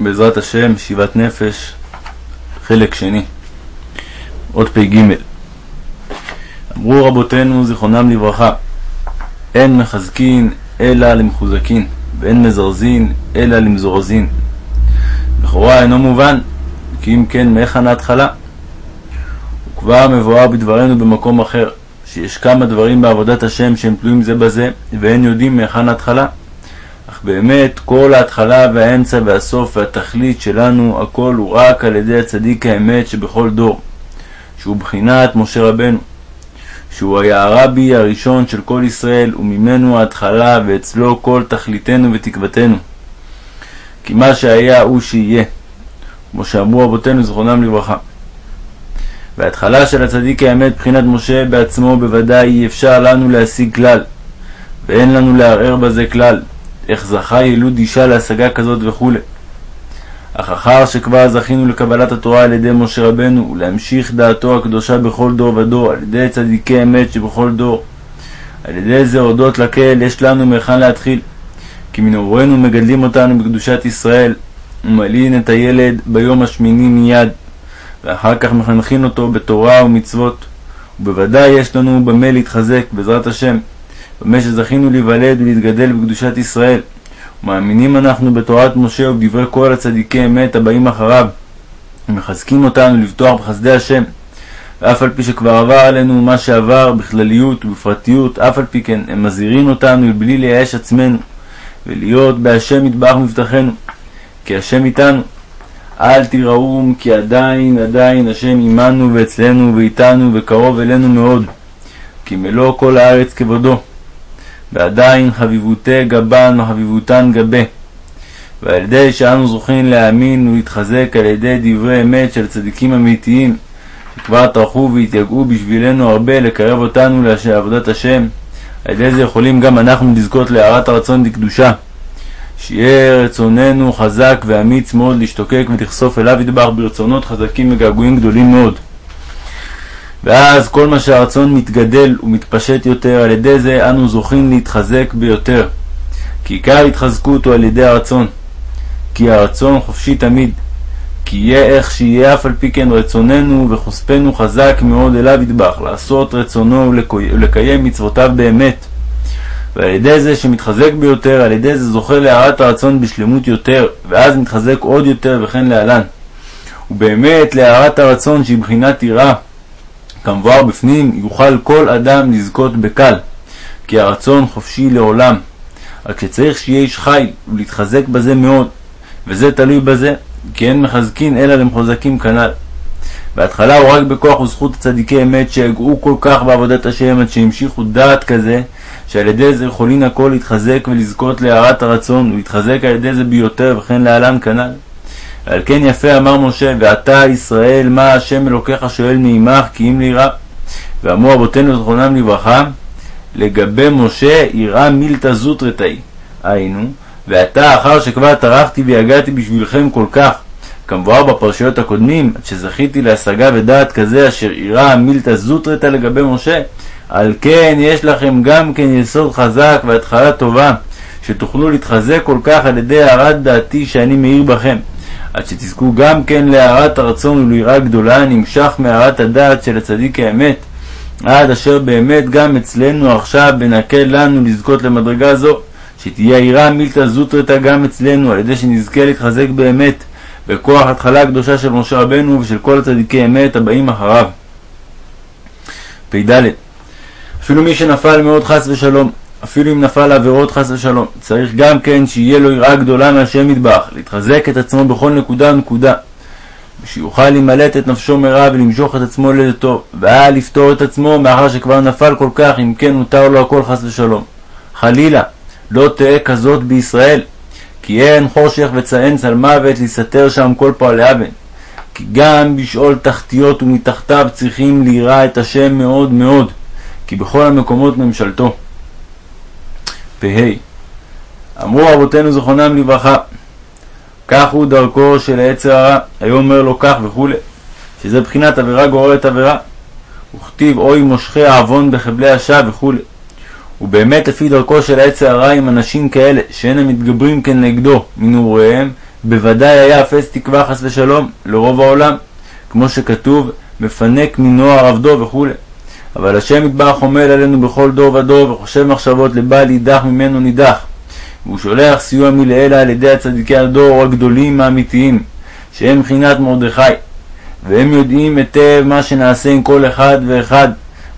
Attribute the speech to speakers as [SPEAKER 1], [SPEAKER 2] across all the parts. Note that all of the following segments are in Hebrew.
[SPEAKER 1] בעזרת השם, שיבת נפש, חלק שני, עוד פ"ג. אמרו רבותינו זיכרונם לברכה, אין מחזקין אלא למחוזקין, ואין מזרזין אלא למזורזין. לכאורה אינו מובן, כי אם כן, מהיכן ההתחלה? וכבר מבואר בדברנו במקום אחר, שיש כמה דברים בעבודת השם שהם תלויים זה בזה, ואין יודעים מהיכן ההתחלה. באמת כל ההתחלה והאמצע והסוף והתכלית שלנו, הכל הוא רק על ידי הצדיק האמת שבכל דור, שהוא בחינת משה רבנו, שהוא היה הרבי הראשון של כל ישראל, וממנו ההתחלה, ואצלו כל תכליתנו ותקוותנו. כי מה שהיה הוא שיהיה, כמו שאמרו אבותינו זכרונם לברכה. וההתחלה של הצדיק האמת בחינת משה בעצמו בוודאי אי אפשר לנו להשיג כלל, ואין לנו לערער בזה כלל, איך זכה ילוד אישה להשגה כזאת וכו'. אך אחר שכבר זכינו לקבלת התורה על ידי משה רבנו, ולהמשיך דעתו הקדושה בכל דור ודור, על ידי צדיקי אמת שבכל דור, על ידי זה הודות לקהל יש לנו מהיכן להתחיל. כי מנעורנו מגדלים אותנו בקדושת ישראל, ומלין את הילד ביום השמיני מיד, ואחר כך מחנכין אותו בתורה ומצוות. ובוודאי יש לנו במה להתחזק, בעזרת השם, במה שזכינו להיוולד ולהתגדל בקדושת ישראל. ומאמינים אנחנו בתורת משה ובדברי כל הצדיקי אמת הבאים אחריו, ומחזקים אותנו לבטוח בחסדי השם. ואף על פי שכבר עבר עלינו מה שעבר בכלליות ובפרטיות, אף על פי כן הם מזהירים אותנו בלי לייאש עצמנו, ולהיות בהשם יתברך מבטחנו, כי השם איתנו. אל תיראום כי עדיין עדיין השם עמנו ואצלנו ואיתנו וקרוב אלינו מאוד, כי מלוא כל הארץ כבודו. ועדיין חביבותי גבן וחביבותן גבה. ועל ידי שאנו זוכים להאמין ולהתחזק על ידי דברי אמת של צדיקים אמיתיים, שכבר טרחו והתייגעו בשבילנו הרבה לקרב אותנו לעבודת השם, על ידי זה יכולים גם אנחנו לזכות להארת הרצון לקדושה. שיהיה רצוננו חזק ואמיץ מאוד להשתוקק ולחשוף אליו ידבח ברצונות חזקים וגעגועים גדולים מאוד. ואז כל מה שהרצון מתגדל ומתפשט יותר, על ידי זה אנו זוכים להתחזק ביותר. כי עיקר התחזקות הוא על ידי הרצון. כי הרצון חופשי תמיד. כי יהיה איך שיהיה אף על פי כן רצוננו וחושפנו חזק מאוד אליו ידבח, לעשות רצונו ולקיים מצוותיו באמת. ועל ידי זה שמתחזק ביותר, על ידי זה זוכה להערת הרצון בשלמות יותר, ואז מתחזק עוד יותר וכן להלן. ובאמת להערת הרצון שהיא בחינת יראה, כמבואר בפנים, יוכל כל אדם לזכות בקל, כי הרצון חופשי לעולם. רק שצריך שיהיה איש חי ולהתחזק בזה מאוד, וזה תלוי בזה, כי אין מחזקין אלא למחוזקים כנ"ל. בהתחלה הוא רק בכוח וזכות הצדיקי אמת שיגעו כל כך בעבודת השם עד שהמשיכו דעת כזה, שעל ידי זה יכולין הכל להתחזק ולזכות להערת הרצון, ולהתחזק על ידי זה ביותר וכן להלן כנ"ל. ועל כן יפה אמר משה, ועתה ישראל, מה השם אלוקיך שואל מעמך, כי אם לירא. ואמרו אבותינו זכרונם לברכה, לגבי משה יראה מילתא זוטרתאי. היינו, ועתה אחר שכבר טרחתי ויגעתי בשבילכם כל כך, כמבואר בפרשיות הקודמים, עד שזכיתי להשגה ודעת כזה אשר יראה מילתא זוטרתא לגבי משה, על כן יש לכם גם כן יסוד חזק והתחלה טובה, שתוכלו להתחזק כל כך על ידי הערת דעתי שאני מאיר בכם. עד שתזכו גם כן להארת הרצון וליראה גדולה הנמשך מהארת הדעת של הצדיק האמת, עד אשר באמת גם אצלנו עכשיו בנקל לנו לזכות למדרגה זו, שתהיה יראה מילתא זוטרתא גם אצלנו, על ידי שנזכה להתחזק באמת בכוח התחלה הקדושה של משה רבנו ושל כל הצדיקי אמת הבאים אחריו. פ"ד אפילו מי שנפל מאוד חס ושלום, אפילו אם נפל לעבירות חס ושלום, צריך גם כן שיהיה לו יראה גדולה מהשם מטבח, להתחזק את עצמו בכל נקודה ונקודה, ושיוכל להימלט את נפשו מרע ולמשוך את עצמו לדתו, ואל לפתור את עצמו מאחר שכבר נפל כל כך, אם כן מותר לו הכל חס ושלום. חלילה, לא תהא כזאת בישראל, כי אין חושך וצאן צל מוות להסתתר שם כל פועלי אבן. כי גם בשאול תחתיות ומתחתיו צריכים ליראה את השם מאוד מאוד, כי בכל המקומות ממשלתו. פ"ה אמרו רבותינו זכרונם לברכה, כך הוא דרכו של העצר הרע, היה אומר לו כך וכולי, שזה בחינת עבירה גוררת עבירה. וכתיב אוי מושכי העוון בחבלי השעה וכולי. ובאמת לפי דרכו של העצר הרע עם אנשים כאלה שאין הם מתגברים כנגדו מנעוריהם, בוודאי היה אפס תקווה חס ושלום לרוב העולם, כמו שכתוב, מפנק מנוער עבדו וכו'. אבל השם יתברך עומד עלינו בכל דור ודור, וחושב מחשבות לבעל יידח ממנו נידח. והוא שולח סיוע מלעילה על ידי הצדיקי הדור הגדולים האמיתיים, שהם מבחינת מרדכי, והם יודעים היטב מה שנעשה עם כל אחד ואחד,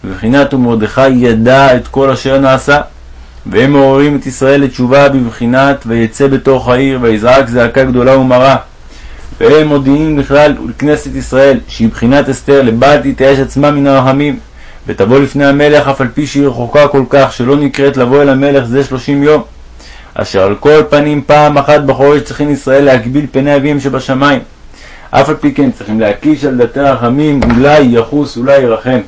[SPEAKER 1] ובבחינת ומרדכי ידע את כל אשר נעשה. והם מעוררים את ישראל לתשובה בבחינת ויצא בתוך העיר ויזעק זעקה גדולה ומרה. והם מודיעים בכלל לכנסת ישראל שהיא בחינת אסתר לבל תתייאש עצמה מן הרחמים ותבוא לפני המלך אף על פי שהיא רחוקה כל כך שלא נקראת לבוא אל המלך זה שלושים יום. אשר על כל פנים פעם אחת בחורש צריכים ישראל להגביל פני אביהם שבשמיים. אף על פי כן צריכים להקיש על דתי רחמים אולי יחוס אולי ירחם.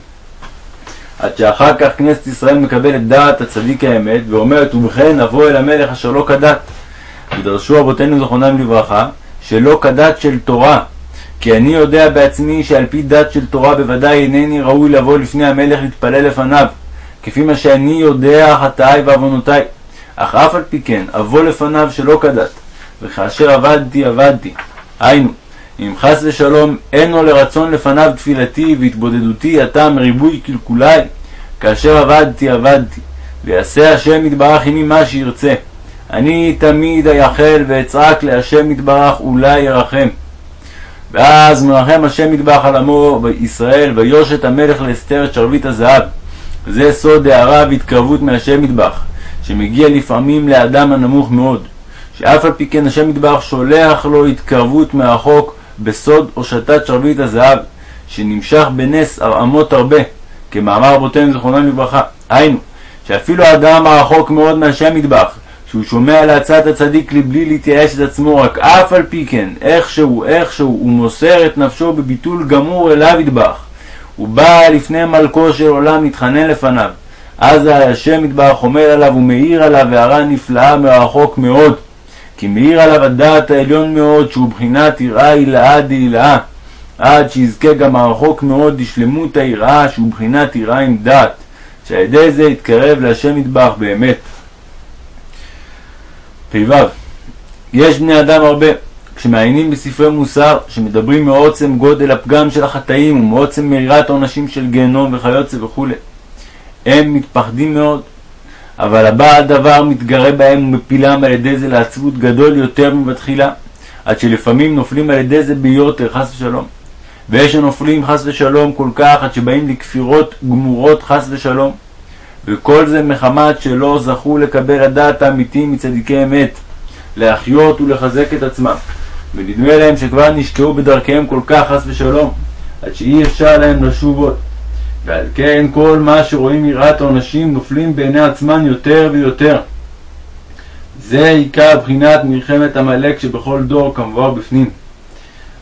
[SPEAKER 1] עד שאחר כך כנסת ישראל מקבלת דעת הצדיק האמת ואומרת ובכן אבוא אל המלך אשר לא כדת. ודרשו אבותינו זכרונם לברכה שלא כדת של תורה כי אני יודע בעצמי שעל פי דת של תורה בוודאי אינני ראוי לבוא לפני המלך להתפלל לפניו כפי מה שאני יודע חטאי ועוונותי אך אף על פי כן אבוא לפניו שלא כדת וכאשר עבדתי עבדתי היינו אם חס ושלום אין לו לרצון לפניו תפילתי והתבודדותי עתה מריבוי קלקולי, כאשר עבדתי עבדתי, ויעשה השם יתברך עמי מה שירצה. אני תמיד אייחל ואצעק להשם יתברך אולי ירחם. ואז מרחם השם יתברך על עמו בישראל ויושת המלך לאסתר את שרביט הזהב. זה סוד הערה והתקרבות מהשם יתברך, שמגיע לפעמים לאדם הנמוך מאוד, שאף על פי כן השם יתברך שולח לו התקרבות מרחוק בסוד הושטת שרביט הזהב, שנמשך בנס הרעמות הרבה, כמאמר רבותינו זכרונם לברכה. היינו, שאפילו האדם הרחוק מאוד מהשם מטבח, שהוא שומע להצעת הצדיק לבלי להתייאש את עצמו, רק אף על פי כן, איכשהו, איכשהו, הוא מוסר את נפשו בביטול גמור אליו יטבח. הוא בא לפני מלכו של עולם להתחנן לפניו. אז השם יטבח עומד עליו ומאיר עליו הערה נפלאה מרחוק מאוד. כי מאיר עליו הדעת העליון מאוד, שהוא בחינת יראה הילאה דהילאה, עד שיזכה גם הרחוק מאוד לשלמות היראה, שהוא בחינת יראה עם דעת, שעל ידי זה יתקרב להשם יתברך באמת. פ"ו יש בני אדם הרבה, כשמעיינים בספרי מוסר, שמדברים מעוצם גודל הפגם של החטאים ומעוצם מרירת העונשים של גיהנום וכיוצא וכו', הם מתפחדים מאוד, אבל הבעל דבר מתגרה בהם ומפילם על ידי זה לעצבות גדול יותר מבתחילה, עד שלפעמים נופלים על ידי זה ביותר, חס ושלום. ויש שנופלים חס ושלום כל כך עד שבאים לכפירות גמורות חס ושלום. וכל זה מחמת שלא זכו לקבל הדעת האמיתי מצדיקי אמת, להחיות ולחזק את עצמם. ונדמה להם שכבר נשקעו בדרכיהם כל כך חס ושלום, עד שאי אפשר להם לשוב עוד. ועל כן כל מה שרואים יראת העונשים נופלים בעיני עצמן יותר ויותר. זה עיקר בחינת מלחמת עמלק שבכל דור כמבואר בפנים.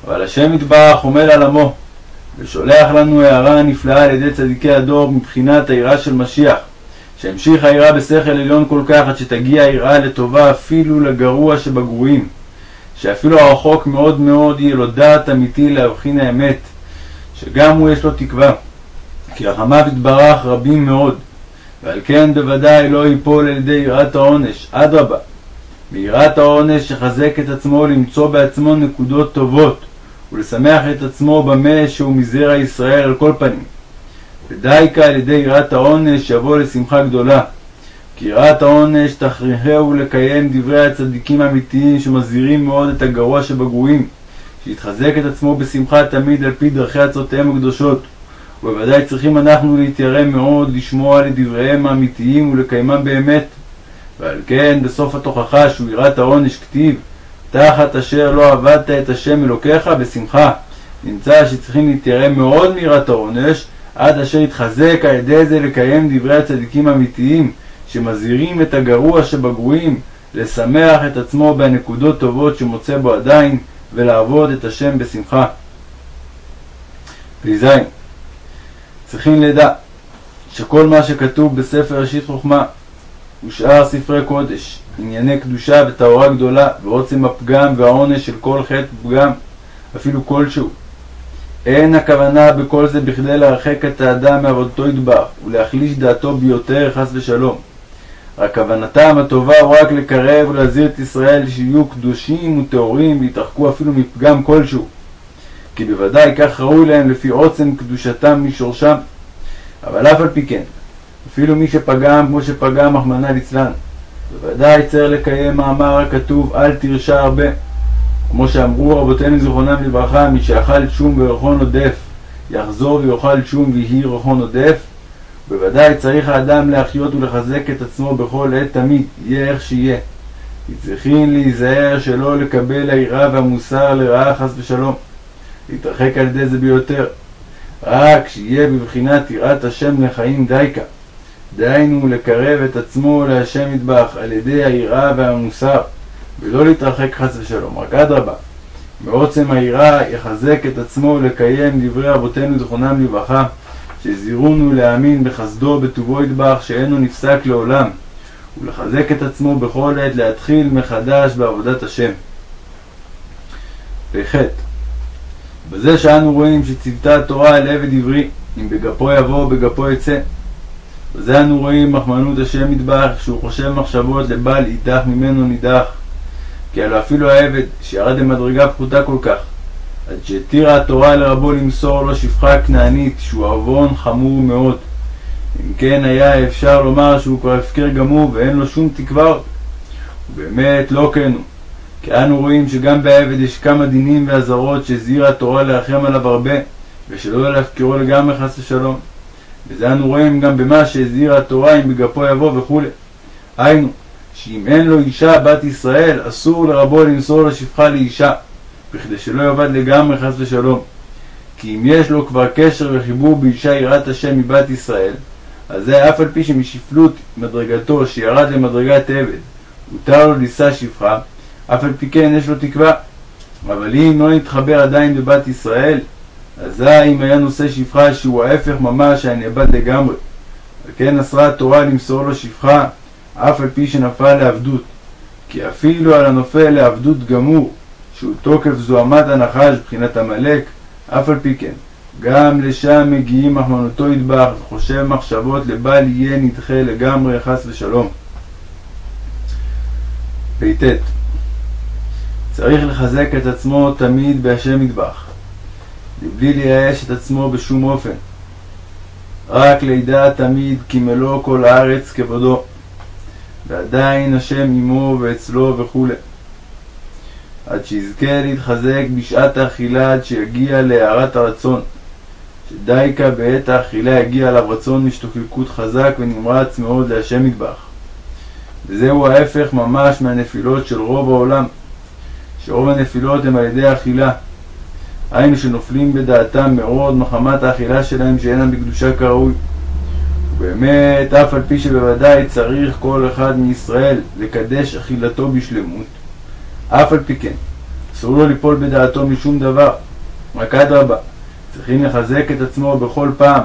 [SPEAKER 1] אבל השם יתברך עומד על עמו, ושולח לנו הערה נפלאה על ידי צדיקי הדור מבחינת היראה של משיח, שהמשיך היראה בשכל עליון כל כך עד שתגיע היראה לטובה אפילו לגרוע שבגרועים, שאפילו הרחוק מאוד מאוד יהיה לו דעת אמיתי להבחין האמת, שגם הוא יש לו תקווה. כי רחמיו יתברך רבים מאוד, ועל כן בוודאי לא ייפול על ידי יראת העונש, אדרבה, ביראת העונש יחזק את עצמו למצוא בעצמו נקודות טובות, ולשמח את עצמו במה שהוא מזרע ישראל על כל פנים. ודייקה על ידי יראת העונש יבוא לשמחה גדולה. כי יראת העונש תכריחהו לקיים דברי הצדיקים האמיתיים שמזהירים מאוד את הגרוע שבגרועים, שיתחזק את עצמו בשמחה תמיד על פי דרכי עצותיהם הקדושות. ובוודאי צריכים אנחנו להתיירא מאוד לשמוע לדבריהם האמיתיים ולקיימם באמת. ועל כן בסוף התוכחה שהוא יראת העונש כתיב תחת אשר לא עבדת את השם אלוקיך בשמחה. נמצא שצריכים להתיירא מאוד מיראת העונש עד אשר יתחזק על ידי זה לקיים דברי הצדיקים האמיתיים שמזהירים את הגרוע שבגרועים לשמח את עצמו בנקודות טובות שמוצא בו עדיין ולעבוד את השם בשמחה. פ"ז צריכים לדע שכל מה שכתוב בספר ראשית חוכמה ושאר ספרי קודש, ענייני קדושה וטהורה גדולה ועוצם הפגם והעונש של כל חטא פגם, אפילו כלשהו. אין הכוונה בכל זה בכדי להרחק את האדם מעבודתו ידבח ולהחליש דעתו ביותר חס ושלום. רק כוונתם הטובה הוא רק לקרב ולהזהיר את ישראל שיהיו קדושים וטהורים ויתרחקו אפילו מפגם כלשהו. כי בוודאי כך ראוי להם לפי עוצם קדושתם משורשם. אבל אף על פי כן, אפילו מי שפגם כמו שפגם, רחמנא ליצלן, בוודאי צריך לקיים מאמר הכתוב אל תרשע הרבה. כמו שאמרו רבותינו זיכרונם לברכה, מי שאכל שום וריחון עודף, יחזור ויאכל שום ויהי ריחון עודף, בוודאי צריך האדם להחיות ולחזק את עצמו בכל עת תמיד, יהיה איך שיהיה. כי צריכים להיזהר שלא לקבל היראה והמוסר לרעה חס ושלום. להתרחק על ידי זה ביותר. רק שיהיה בבחינת יראת השם לחיים דייקה. דהיינו לקרב את עצמו להשם מטבח על ידי היראה והמוסר, ולא להתרחק חס ושלום, רק אדרבה. מעוצם היראה יחזק את עצמו לקיים דברי אבותינו זכרונם לברכה, שזירונו להאמין בחסדו בטובו ידבח שאינו נפסק לעולם, ולחזק את עצמו בכל עת להתחיל מחדש בעבודת השם. פח בזה שאנו רואים שציוותה התורה אל עבד עברי, אם בגפו יבוא בגפו יצא. בזה אנו רואים מחמנות השם מטבח, שהוא חושב מחשבות לבל אידך ממנו נידח. כי הלא אפילו העבד, שירד למדרגה פחותה כל כך, עד שהתירה התורה לרבו למסור לו שפחה כנענית, שהוא עוון חמור מאוד. אם כן היה אפשר לומר שהוא כבר הפקר גמור ואין לו שום תקווה. ובאמת לא כן הוא. כי אנו רואים שגם בעבד יש כמה דינים ואזהרות שהזהירה התורה להרחם עליו הרבה, ושלא להפקירו לגמרי חס ושלום. וזה אנו רואים גם במה שהזהירה התורה אם בגפו יבוא וכולי. היינו, שאם אין לו אישה בת ישראל, אסור לרבו למסור לו שפחה לאישה, בכדי שלא יאבד לגמרי חס ושלום. כי אם יש לו כבר קשר וחיבור באישה יראת השם מבת ישראל, אז זה אף על פי שמשפלות מדרגתו שירד למדרגת עבד, הותר לו לישא שפחה, אף על פי כן יש לו תקווה. אבל אם לא נתחבר עדיין בבת ישראל, אזי אם היה נושא שפחה שהוא ההפך ממש הנאבד לגמרי. על כן אסרה התורה למסור לו שפחה, אף על פי שנפל לעבדות. כי אפילו על הנופל לעבדות גמור, שהוא תוקף זוהמת הנחש בחינת עמלק, אף על פי כן. גם לשם מגיעים מחמנותו ידבח, וחושב מחשבות לבל יהיה נדחה לגמרי חס ושלום. פט צריך לחזק את עצמו תמיד בהשם מטבח, מבלי לייאש את עצמו בשום אופן. רק לידע תמיד כי מלוא כל הארץ כבודו, ועדיין השם עמו ואצלו וכו'. עד שיזכה להתחזק בשעת האכילה עד שיגיע להארת הרצון, שדייקה בעת האכילה יגיע עליו רצון משתוקקות חזק ונמרץ מאוד להשם מטבח. וזהו ההפך ממש מהנפילות של רוב העולם. שרוב הנפילות הם על ידי אכילה. היינו שנופלים בדעתם מאוד מחמת האכילה שלהם שאינם בקדושה כראוי. ובאמת, אף על פי שבוודאי צריך כל אחד מישראל לקדש אכילתו בשלמות, אף על פי כן, אסור לו ליפול בדעתו משום דבר, רק אדרבה, צריכים לחזק את עצמו בכל פעם,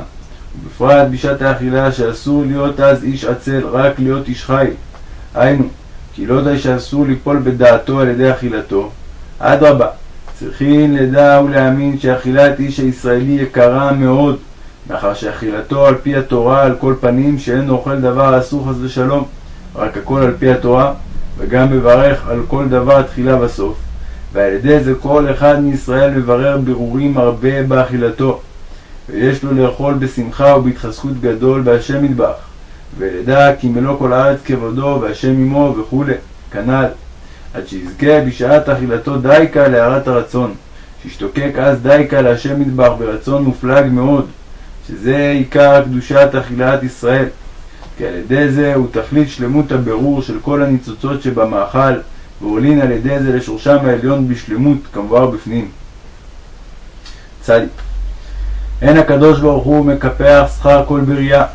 [SPEAKER 1] ובפרט בשעת האכילה שאסור להיות אז איש עצל, רק להיות איש חי. היינו, כי לא די שאסור ליפול בדעתו על ידי אכילתו, אדרבה, צריכים לדע ולהאמין שאכילת איש הישראלי יקרה מאוד, מאחר שאכילתו על פי התורה על כל פנים שאין אוכל דבר אסור חס ושלום, רק הכל על פי התורה, וגם מברך על כל דבר תחילה וסוף, ועל ידי זה כל אחד מישראל מברר ברורים הרבה באכילתו, ויש לו לאכול בשמחה ובהתחזקות גדול בהשם מטבח. ולדע כי מלוא כל הארץ כבודו והשם עמו וכולי, כנ"ל, עד שיזכה בשעת אכילתו דייקה להארת הרצון, שישתוקק אז דייקה להשם מטבח ברצון מופלג מאוד, שזה עיקר קדושת אכילת ישראל, כי על ידי זה הוא תכלית שלמות הבירור של כל הניצוצות שבמאכל, ועולין על ידי זה לשורשם העליון בשלמות, כמבואר בפנים. צדיק. אין הקדוש ברוך הוא מקפח שכר כל בריאה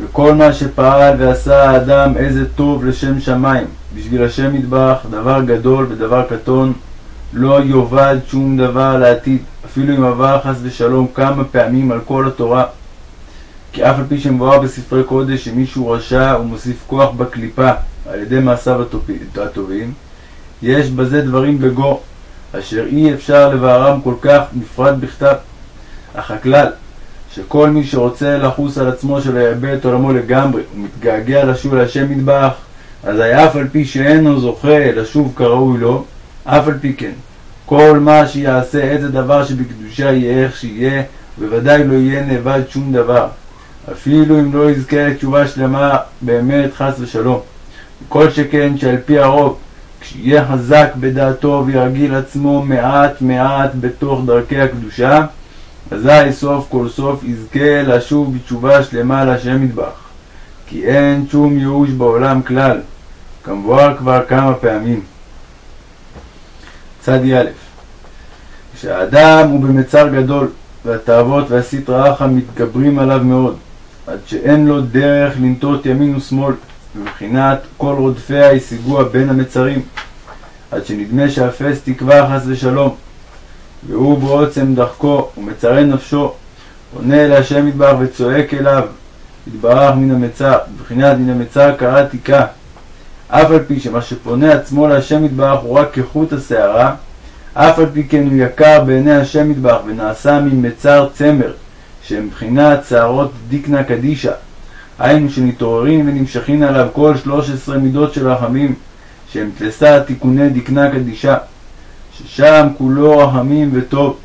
[SPEAKER 1] וכל מה שפעל ועשה האדם איזה טוב לשם שמיים, בשביל השם מטבח, דבר גדול ודבר קטון, לא יאבד שום דבר לעתיד, אפילו אם עבר חס ושלום כמה פעמים על כל התורה. כי אף על פי שמבואר בספרי קודש שמישהו רשע ומוסיף כוח בקליפה על ידי מעשיו הטובים, יש בזה דברים בגו, אשר אי אפשר לבארם כל כך, בפרט בכתב. אך הכלל, שכל מי שרוצה לחוס על עצמו שלא יאבד את עולמו לגמרי ומתגעגע לשוב להשם מטבח, אזי אף על פי שאינו זוכה לשוב כראוי לו, אף על פי כן, כל מה שיעשה איזה דבר שבקדושה יהיה איך שיהיה, בוודאי לא יהיה נאבד שום דבר. אפילו אם לא יזכה לתשובה שלמה באמת חס ושלום. כל שכן שעל פי הרוב, כשיהיה חזק בדעתו וירגיל עצמו מעט מעט בתוך דרכי הקדושה, אזי סוף כל סוף יזכה לשוב בתשובה שלמה להשם מטבח. כי אין שום ייאוש בעולם כלל, כמבואר כבר כמה פעמים. צדי א' כשהאדם הוא במצר גדול, והתאוות והסטרא אחא מתגברים עליו מאוד, עד שאין לו דרך לנטות ימין ושמאל, מבחינת כל רודפיה השיגוה בין המצרים, עד שנדמה שאפס תקווה חס ושלום, והוא בעוצם דחקו ומצרי נפשו, פונה אל השם מטבח וצועק אליו, יתברך מן המצר, בבחינת מן המצר קרא תיקה, אף על פי שמה שפונה עצמו להשם מטבח הוא רק כחוט השערה, אף על פי כן הוא יקר בעיני השם מטבח ונעשה ממצר צמר, שהם מבחינת שערות דיקנה קדישה, היינו שנתעוררים ונמשכין עליו כל שלוש עשרה מידות של רחמים, שהם תלסה תיקוני דקנה קדישה, ששם כולו רחמים וטוב,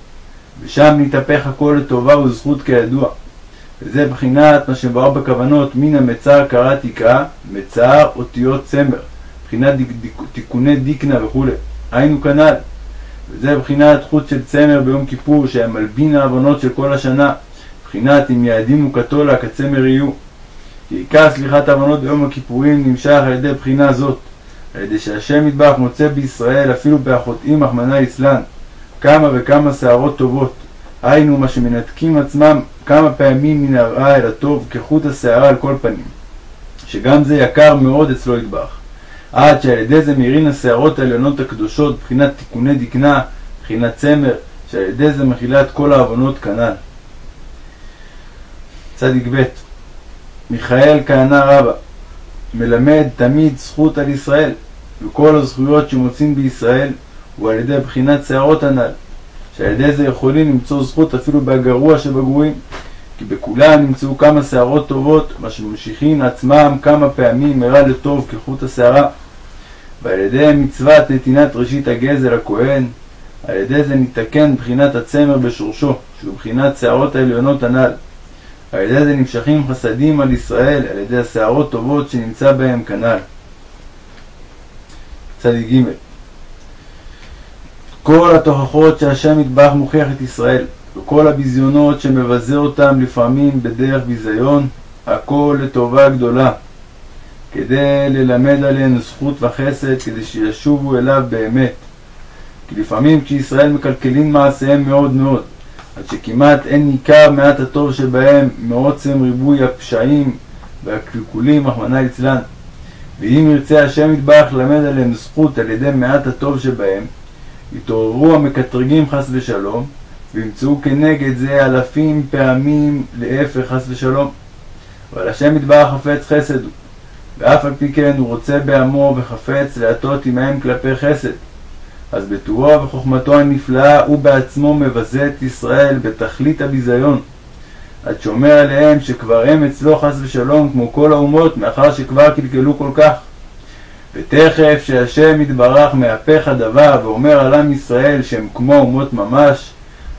[SPEAKER 1] ושם נתהפך הכל לטובה וזכות כידוע. וזה בחינת מה שבאו בכוונות מן המצר קרא תקרא, מצר אותיות צמר, בחינת דיק, דיק, תיקוני דיקנה וכו', היינו כנ"ל. וזה בחינת חוץ של צמר ביום כיפור, שהיה מלבין העוונות של כל השנה, בחינת אם יעדים וכתולה כצמר יהיו. כי עיקר סליחת העוונות ביום הכיפורים נמשך על ידי בחינה זאת, על ידי שהשם מטבח מוצא בישראל אפילו באחותים רחמנא ליצלן. כמה וכמה שערות טובות, היינו מה שמנתקים עצמם כמה פעמים מן הרע אל הטוב כחוט השערה על כל פנים, שגם זה יקר מאוד אצלו יטבח, עד שעל ידי זה מאירין השערות העליונות הקדושות מבחינת תיקוני דקנה, מבחינת צמר, שעל ידי זה מכילה את כל העוונות כנ"ל. צדיק ב' מיכאל כהנא רבה מלמד תמיד זכות על ישראל, וכל הזכויות שמוצאים בישראל הוא על ידי בחינת שערות הנ"ל, שעל ידי זה יכולים למצוא זכות אפילו בגרוע שבגרועים, כי בכולם נמצאו כמה שערות טובות, מה שממשיכין עצמם כמה פעמים מרע לטוב כחוט השערה, ועל ידי מצוות נתינת ראשית הגזל הכהן, על ידי זה ניתקן בחינת הצמר בשורשו, שהוא בחינת שערות העליונות הנ"ל. על ידי זה נמשכים חסדים על ישראל, על ידי השערות טובות שנמצא בהם כנ"ל. צדיק ג' כל התוכחות שהשם יטבח מוכיח את ישראל, וכל הביזיונות שמבזה אותם לפעמים בדרך ביזיון, הכל לטובה גדולה, כדי ללמד עליהם זכות וחסד, כדי שישובו אליו באמת. כי לפעמים כשישראל מקלקלים מעשיהם מאוד מאוד, עד שכמעט אין ניכר מעט הטוב שבהם מעוצם ריבוי הפשעים והקלקולים, רחמנא ליצלן. ואם ירצה השם יתברך ללמד עליהם זכות על ידי מעט הטוב שבהם, יתעוררו המקטרגים חס ושלום, וימצאו כנגד זה אלפים פעמים להפך חס ושלום. אבל השם יתברך חפץ חסד הוא, ואף על פי כן הוא רוצה בעמו וחפץ להטות עמהם כלפי חסד. אז בטובו וחוכמתו הנפלאה הוא בעצמו מבזה את ישראל בתכלית הביזיון, עד שאומר עליהם שכבר הם אצלו חס ושלום כמו כל האומות, מאחר שכבר קלקלו כל כך. ותכף שהשם יתברך מהפך הדבר ואומר על עם ישראל שהם כמו אומות ממש,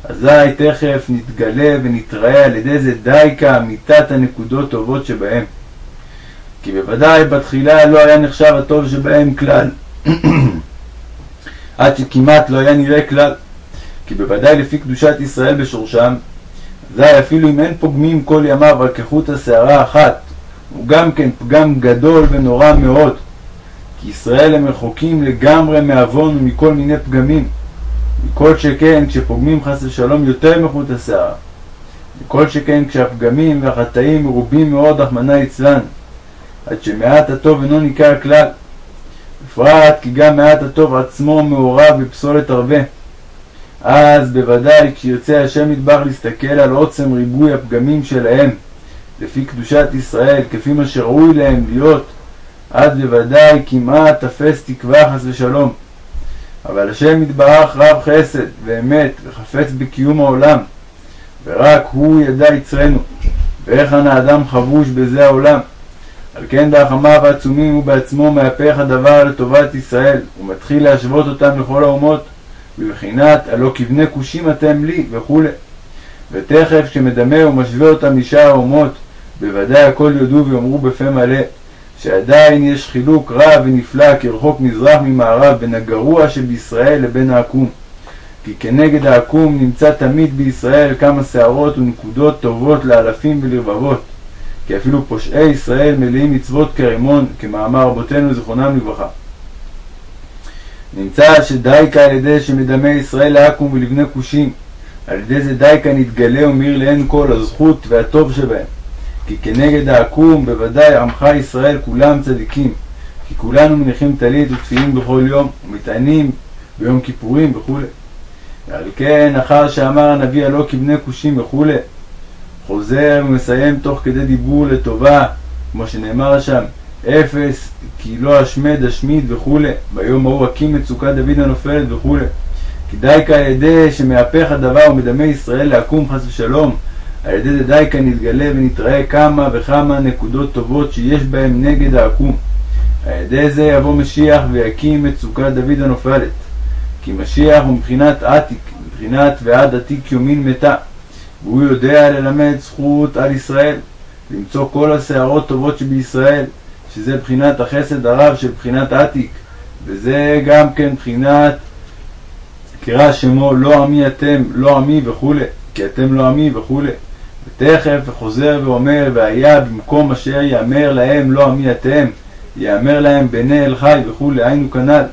[SPEAKER 1] אזי תכף נתגלה ונתראה על ידי זה דייקה אמיתת הנקודות טובות שבהם. כי בוודאי בתחילה לא היה נחשב הטוב שבהם כלל. עד שכמעט לא היה נראה כלל. כי בוודאי לפי קדושת ישראל בשורשם, אזי אפילו אם אין פוגמים כל ימיו על כחוט השערה אחת, הוא גם כן פגם גדול ונורא מאוד. ישראל הם רחוקים לגמרי מעוון ומכל מיני פגמים. מכל שכן כשפוגמים חס ושלום יותר מחוט השערה. מכל שכן כשהפגמים והחטאים מרובים מאוד, רחמנא ליצלן, עד שמעט הטוב אינו ניכר כלל. בפרט כי גם מעט הטוב עצמו מעורב בפסולת הרבה. אז בוודאי כשירצה השם מטבח להסתכל על עוצם ריבוי הפגמים שלהם לפי קדושת ישראל, כפי מה שראוי להם להיות, אז בוודאי כמעט תפס תקווה חס ושלום. אבל השם יתברך רב חסד ואמת וחפץ בקיום העולם, ורק הוא ידע יצרנו, והיכן האדם חבוש בזה העולם. על כן בהחמיו העצומים הוא בעצמו מהפך הדבר לטובת ישראל, ומתחיל להשוות אותם לכל האומות, בבחינת הלא כבני כושים אתם לי, וכו'. ותכף כשמדמה ומשווה אותם לשאר האומות, בוודאי הכל יודו ויאמרו בפה מלא, שעדיין יש חילוק רב ונפלא כרחוק מזרח ממערב בין הגרוע שבישראל לבין העקום. כי כנגד העקום נמצא תמיד בישראל כמה שערות ונקודות טובות לאלפים ולרבבות. כי אפילו פושעי ישראל מלאים מצוות כרימון, כמאמר רבותינו זיכרונם לברכה. נמצא שדייקה על ידי שמדמה ישראל לעכו"ם ולבני כושים, על ידי זה דייקה נתגלה ומאיר לעין כל הזכות והטוב שבהם. כי כנגד העקום בוודאי עמך ישראל כולם צדיקים, כי כולנו מניחים טלית ותפילין בכל יום, ומטענים ביום כיפורים וכו'. ועל כן, אחר שאמר הנביא הלא כבני כושים וכו', חוזר ומסיים תוך כדי דיבור לטובה, כמו שנאמר שם, אפס כי לא אשמד אשמיד וכו', ביום ההוא אקים מצוקת דוד הנופלת וכו'. כי דייקה על ידי שמהפך הדבר ומדמה ישראל לעקום חס ושלום, על ידי זה דייקה נתגלה ונתראה כמה וכמה נקודות טובות שיש בהם נגד העקום. על ידי זה יבוא משיח ויקים מצוקת דוד הנופלת. כי משיח הוא מבחינת עתיק, מבחינת ועד עתיק יומין מתה. והוא יודע ללמד זכות על ישראל, למצוא כל השערות טובות שבישראל, שזה בחינת החסד הרב של בחינת עתיק, וזה גם כן בחינת קרא שמו לא עמי אתם, לא עמי וכולי, כי אתם לא עמי וכולי. ותכף חוזר ואומר, והיה במקום אשר יאמר להם לא עמי אתם, יאמר להם בני אל חי וכולי, היינו כנ"ל.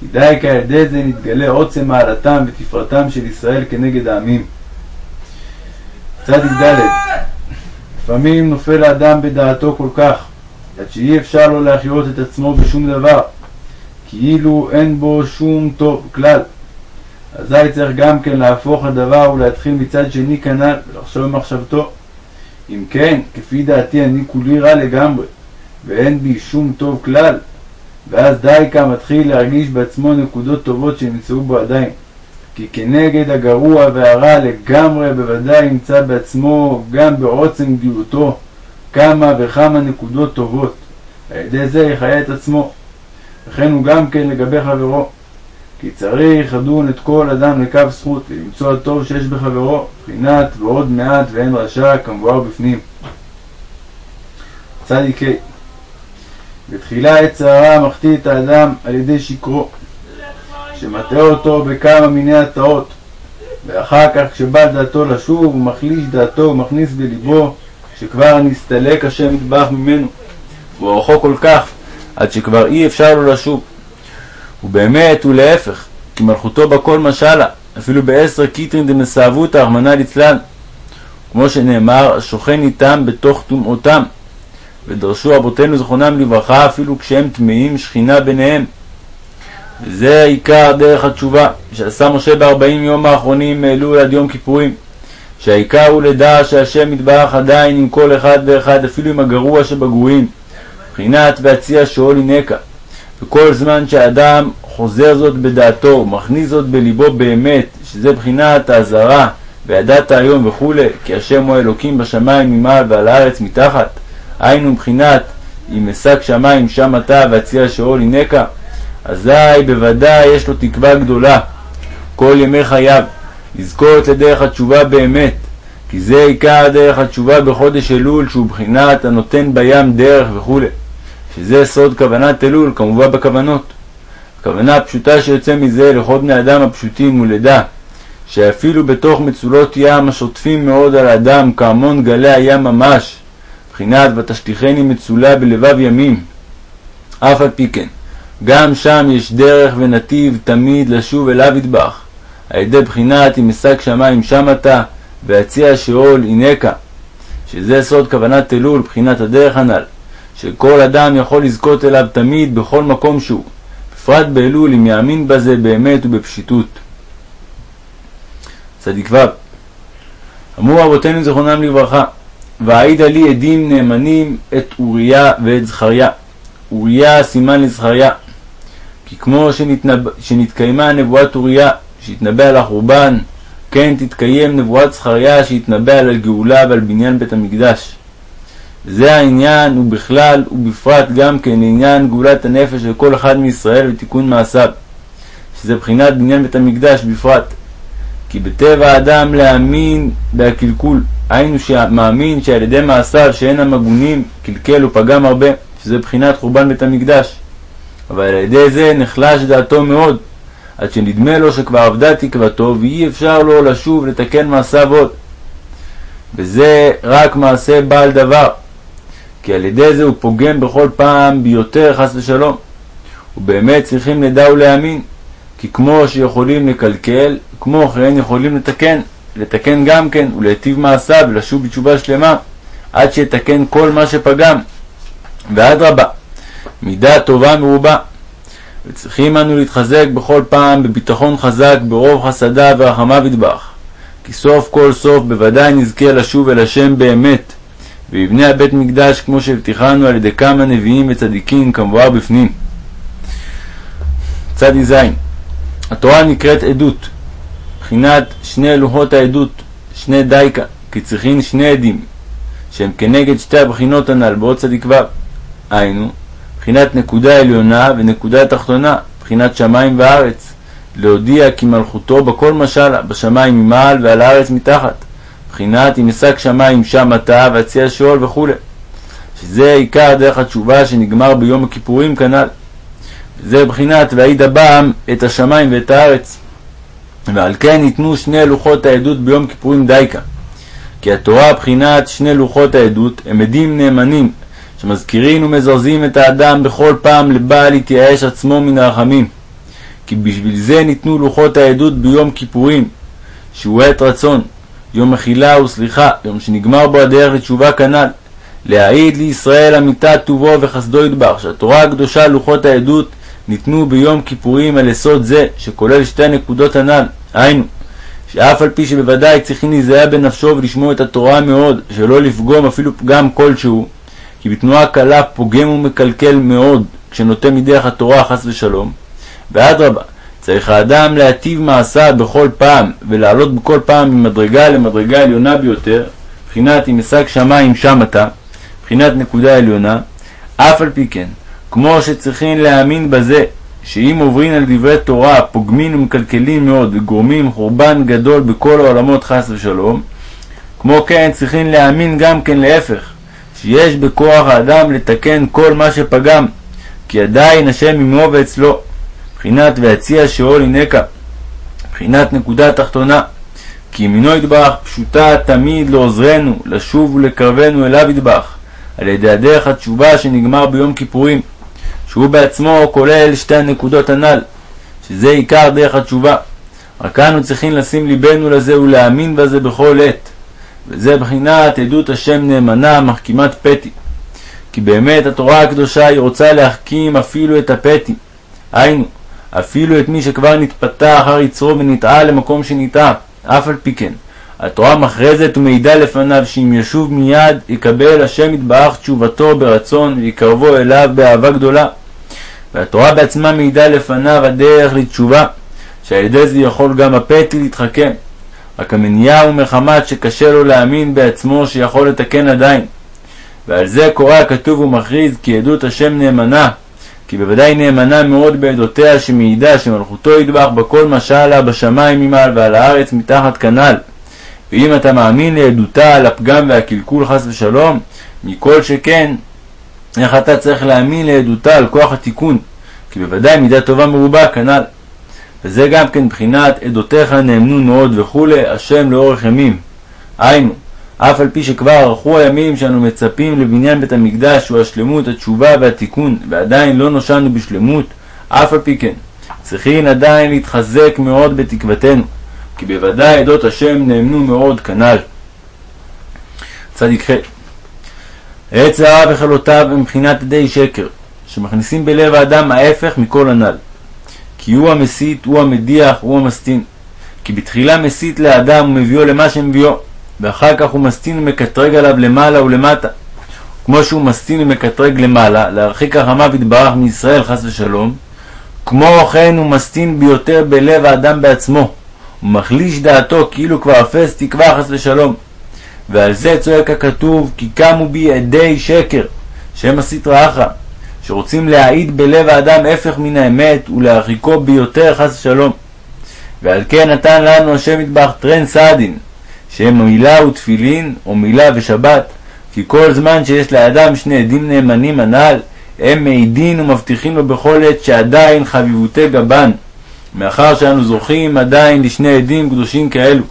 [SPEAKER 1] כי די כי על ידי זה נתגלה עוצם מעלתם ותפארתם של ישראל כנגד העמים. צדיק ד' לפעמים נופל האדם בדעתו כל כך, עד שאי אפשר לו להחיות את עצמו בשום דבר, כאילו אין בו שום טוב כלל. אזי צריך גם כן להפוך הדבר ולהתחיל מצד שני כנ"ל, ולחשוב במחשבתו. אם כן, כפי דעתי אני כולי רע לגמרי, ואין בי שום טוב כלל, ואז דייקה מתחיל להרגיש בעצמו נקודות טובות שנמצאו בו עדיין. כי כנגד הגרוע והרע לגמרי בוודאי ימצא בעצמו גם בעוצם גדולתו כמה וכמה נקודות טובות. על ידי זה יחיה את עצמו. וכן הוא גם כן לגבי חברו. כי צריך לדון את כל אדם לקו זכות ולמצוא הטוב שיש בחברו, בחינת ועוד מעט ואין רשע כמבואר בפנים. ה' בתחילה עת סערה מחטיא את האדם על ידי שקרו, שמטעה אותו בכמה מיני הטעות, ואחר כך כשבא דעתו לשוב הוא מחליש דעתו ומכניס בליבו שכבר נסתלק השם יתברך ממנו, ואורכו כל כך עד שכבר אי אפשר לו לשוב. ובאמת הוא להפך, כי מלכותו בכל משלה, אפילו בעשר כתרין דמסאבותא, רחמנא ליצלן. כמו שנאמר, השוכן איתם בתוך טומאותם. ודרשו רבותינו זכרונם לברכה, אפילו כשהם טמאים, שכינה ביניהם. וזה עיקר דרך התשובה, שעשה משה בארבעים יום האחרונים מאלול עד יום כיפורים. שהעיקר הוא לדע שהשם יתברך עדיין עם כל אחד ואחד, אפילו עם הגרוע שבגרועים. מבחינת והציע שאול ינקה. וכל זמן שהאדם חוזר זאת בדעתו ומכניס זאת בליבו באמת, שזה בחינת האזהרה, וידעת היום וכולי, כי השם הוא האלוקים בשמיים ממעל ועל הארץ מתחת, היינו מבחינת אם אשק שמיים שם אתה והציע שאול הנקה, אזי בוודאי יש לו תקווה גדולה כל ימי חייו, לזכות לדרך התשובה באמת, כי זה עיקר דרך התשובה בחודש אלול, שהוא בחינת הנותן בים דרך וכולי. שזה סוד כוונת אלול, כמובן בכוונות. הכוונה הפשוטה שיוצא מזה לכל בני אדם הפשוטים הוא לדע שאפילו בתוך מצולות ים השוטפים מאוד על האדם כהמון גלי הים ממש, מבחינת ותשליכני מצולה בלבב ימים. אף על פי כן, גם שם יש דרך ונתיב תמיד לשוב אליו ידבח, על ידי בחינת אם אשג שמיים שם אתה, ויציע שאול הנקה, שזה סוד כוונת אלול, בחינת הדרך הנ"ל. שכל אדם יכול לזכות אליו תמיד בכל מקום שהוא, בפרט באלול אם יאמין בזה באמת ובפשיטות. צדיק ו' אמרו אבותינו זכרונם לברכה, והעידה לי עדים נאמנים את אוריה ואת זכריה. אוריה סימן לזכריה. כי כמו שנתנב... שנתקיימה נבואת אוריה, שהתנבא על החורבן, כן תתקיים נבואת זכריה שהתנבא על הגאולה ועל בניין בית המקדש. זה העניין, ובכלל ובפרט גם כן לעניין גאולת הנפש של כל אחד מישראל ותיקון מעשיו, שזה בחינת בניין בית המקדש בפרט. כי בטבע האדם להאמין בהקלקול, היינו שמאמין שעל ידי מעשיו שאינם הגונים, קלקל ופגם הרבה, שזה בחינת חורבן בית המקדש. אבל על ידי זה נחלש דעתו מאוד, עד שנדמה לו שכבר אבדה תקוותו, ואי אפשר לו לשוב לתקן מעשיו עוד. וזה רק מעשה בעל דבר, כי על ידי זה הוא פוגם בכל פעם ביותר חס ושלום. ובאמת צריכים לדע ולהאמין, כי כמו שיכולים לקלקל, כמו כן יכולים לתקן, לתקן גם כן, ולהיטיב מעשיו, ולשוב בתשובה שלמה, עד שיתקן כל מה שפגם. ואדרבה, מידה טובה מרובה. וצריכים אנו להתחזק בכל פעם בביטחון חזק, ברוב חסדה ורחמיו ידבח. כי סוף כל סוף בוודאי נזכה לשוב אל השם באמת, ויבנה הבית מקדש כמו שהבטיחנו על ידי כמה נביאים וצדיקים כמבואר בפנים. צדי ז. התורה נקראת עדות, מבחינת שני לוחות העדות, שני דייקה, כי צריכים שני עדים, שהם כנגד שתי הבחינות הנ"ל בעוד צדיק ו', היינו, מבחינת נקודה עליונה ונקודה תחתונה, מבחינת שמיים וארץ, להודיע כי מלכותו בכל משל, בשמיים ממעל ועל הארץ מתחת, מבחינת אם אשק שמיים שם אתה ואציע שאול וכו', שזה עיקר דרך התשובה שנגמר ביום הכיפורים כנ"ל. זה בחינת והעיד הבם את השמיים ואת הארץ. ועל כן ניתנו שני לוחות העדות ביום כיפורים דייקה. כי התורה בחינת שני לוחות העדות הם עדים נאמנים שמזכירים ומזרזים את האדם בכל פעם לבעל להתייאש עצמו מן הרחמים. כי בשביל זה ניתנו לוחות העדות ביום כיפורים, שהוא עת רצון, יום מחילה וסליחה, יום שנגמר בו הדרך לתשובה כנ"ל. להעיד לישראל אמיתת טובו וחסדו ידבח, שהתורה הקדושה לוחות העדות ניתנו ביום כיפורים על יסוד זה, שכולל שתי נקודות הנ"ל, היינו, שאף על פי שבוודאי צריכים להיזהר בנפשו ולשמור את התורה מאוד, שלא לפגום אפילו פגם כלשהו, כי בתנועה קלה פוגם ומקלקל מאוד כשנוטה מדרך התורה חס ושלום, ואדרבה, צריך האדם להטיב מעשיו בכל פעם, ולעלות בכל פעם ממדרגה למדרגה עליונה ביותר, מבחינת אם אשג שמיים שם אתה, מבחינת נקודה עליונה, אף על פי כן, כמו שצריכים להאמין בזה, שאם עוברים על דברי תורה פוגמים ומקלקלים מאוד וגורמים חורבן גדול בכל העולמות חס ושלום, כמו כן צריכים להאמין גם כן להפך, שיש בכוח האדם לתקן כל מה שפגם, כי עדיין השם עמו ואצלו, מבחינת ויציע שאול הנקה, מבחינת נקודה תחתונה, כי ימינו ידבח פשוטה תמיד לעוזרנו, לשוב ולקרבנו אליו ידבח, על ידי הדרך התשובה שנגמר ביום כיפורים, שהוא בעצמו כולל שתי הנקודות הנ"ל, שזה עיקר דרך התשובה. רק אנו צריכים לשים ליבנו לזה ולהאמין בזה בכל עת. וזה בחינת עדות השם נאמנה, מחכימת פתי. כי באמת התורה הקדושה היא רוצה להחכים אפילו את הפתי. היינו, אפילו את מי שכבר נתפתה אחר יצרו ונטעה למקום שנטעה, אף על פי כן. התורה מכרזת ומעידה לפניו שאם ישוב מיד יקבל השם יתברך תשובתו ברצון ויקרבו אליו באהבה גדולה. והתורה בעצמה מעידה לפניו הדרך לתשובה, שעל ידי זה יכול גם הפתי להתחכם. רק המניעה הוא מחמת שקשה לו להאמין בעצמו שיכול לתקן עדיין. ועל זה קורא הכתוב ומכריז כי עדות השם נאמנה, כי בוודאי נאמנה מאוד בעדותיה שמעידה שמלכותו ידבח בכל משלה בשמיים ממעל ועל הארץ מתחת כנ"ל. ואם אתה מאמין לעדותה על הפגם והקלקול חס ושלום, מכל שכן, איך אתה צריך להאמין לעדותה על כוח התיקון, כי בוודאי מידה טובה מרובה כנ"ל. וזה גם כן בחינת עדותיך נאמנו מאוד וכולי, השם לאורך ימים. היינו, אף על פי שכבר ארכו הימים שאנו מצפים לבניין בית המקדש הוא השלמות, התשובה והתיקון, ועדיין לא נושענו בשלמות, אף על פי כן, צריכים עדיין להתחזק מאוד בתקוותנו, כי בוודאי עדות השם נאמנו מאוד כנ"ל. צדיק ח' עץ הרע וחלותיו הם מבחינת ידי שקר, שמכניסים בלב האדם ההפך מכל הנ"ל. כי הוא המסית, הוא המדיח, הוא המסטין. כי בתחילה מסית לאדם ומביאו למה שמביאו, ואחר כך הוא מסטין ומקטרג עליו למעלה ולמטה. כמו שהוא מסטין ומקטרג למעלה, להרחיק הרחמיו יתברך מישראל חס ושלום, כמו כן הוא מסטין ביותר בלב האדם בעצמו, ומחליש דעתו כאילו כבר אפס תקווה חס ושלום. ועל זה צועק הכתוב כי קמו בי עדי שקר, שהם הסטרא אחרא, שרוצים להעיד בלב האדם הפך מן האמת ולהרחיקו ביותר חס ושלום. ועל כן נתן לנו השם מטבח טרן סעדין, שהם מילה ותפילין, או מילה ושבת, כי כל זמן שיש לאדם שני עדים נאמנים הנ"ל, הם מעידין ומבטיחים לו בכל עת שעדיין חביבותי גבן, מאחר שאנו זוכים עדיין לשני עדים קדושים כאלו.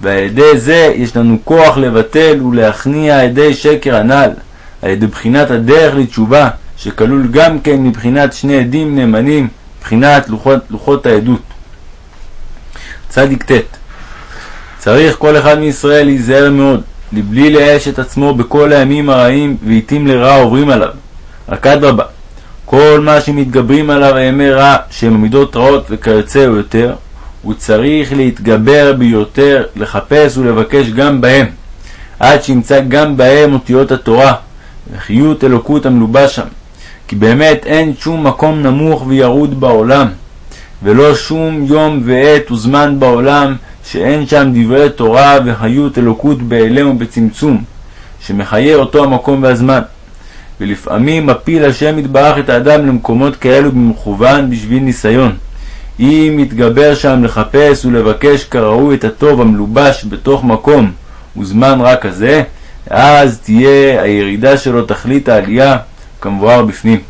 [SPEAKER 1] ועל ידי זה יש לנו כוח לבטל ולהכניע עדי שקר הנ"ל, על ידי בחינת הדרך לתשובה, שכלול גם כן מבחינת שני עדים נאמנים, מבחינת לוחות, לוחות העדות. צדיק ט' צריך כל אחד מישראל להיזהר מאוד, לבלי לאש את עצמו בכל הימים הרעים ועתים לרע עוברים עליו. רק אדרבה, כל מה שמתגברים עליו הימי רע, שהם עמידות רעות וכיוצא או יותר, הוא צריך להתגבר ביותר, לחפש ולבקש גם בהם, עד שימצא גם בהם אותיות התורה, וחיות אלוקות המלובש שם. כי באמת אין שום מקום נמוך וירוד בעולם, ולא שום יום ועת וזמן בעולם שאין שם דברי תורה וחיות אלוקות בהיעלם ובצמצום, שמחיה אותו המקום והזמן. ולפעמים מפיל השם יתברך את האדם למקומות כאלו במכוון בשביל ניסיון. אם יתגבר שם לחפש ולבקש כראוי את הטוב המלובש בתוך מקום וזמן רק כזה, אז תהיה הירידה שלו תכלית העלייה כמבואר בפנים.